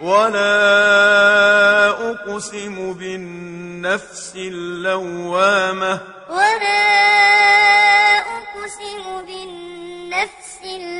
وَلَا أُقْسِمُ بِالنَّفْسِ اللَّوَّامَةِ وَلَا أُقْسِمُ بِالنَّفْسِ اللَّوَّامَةِ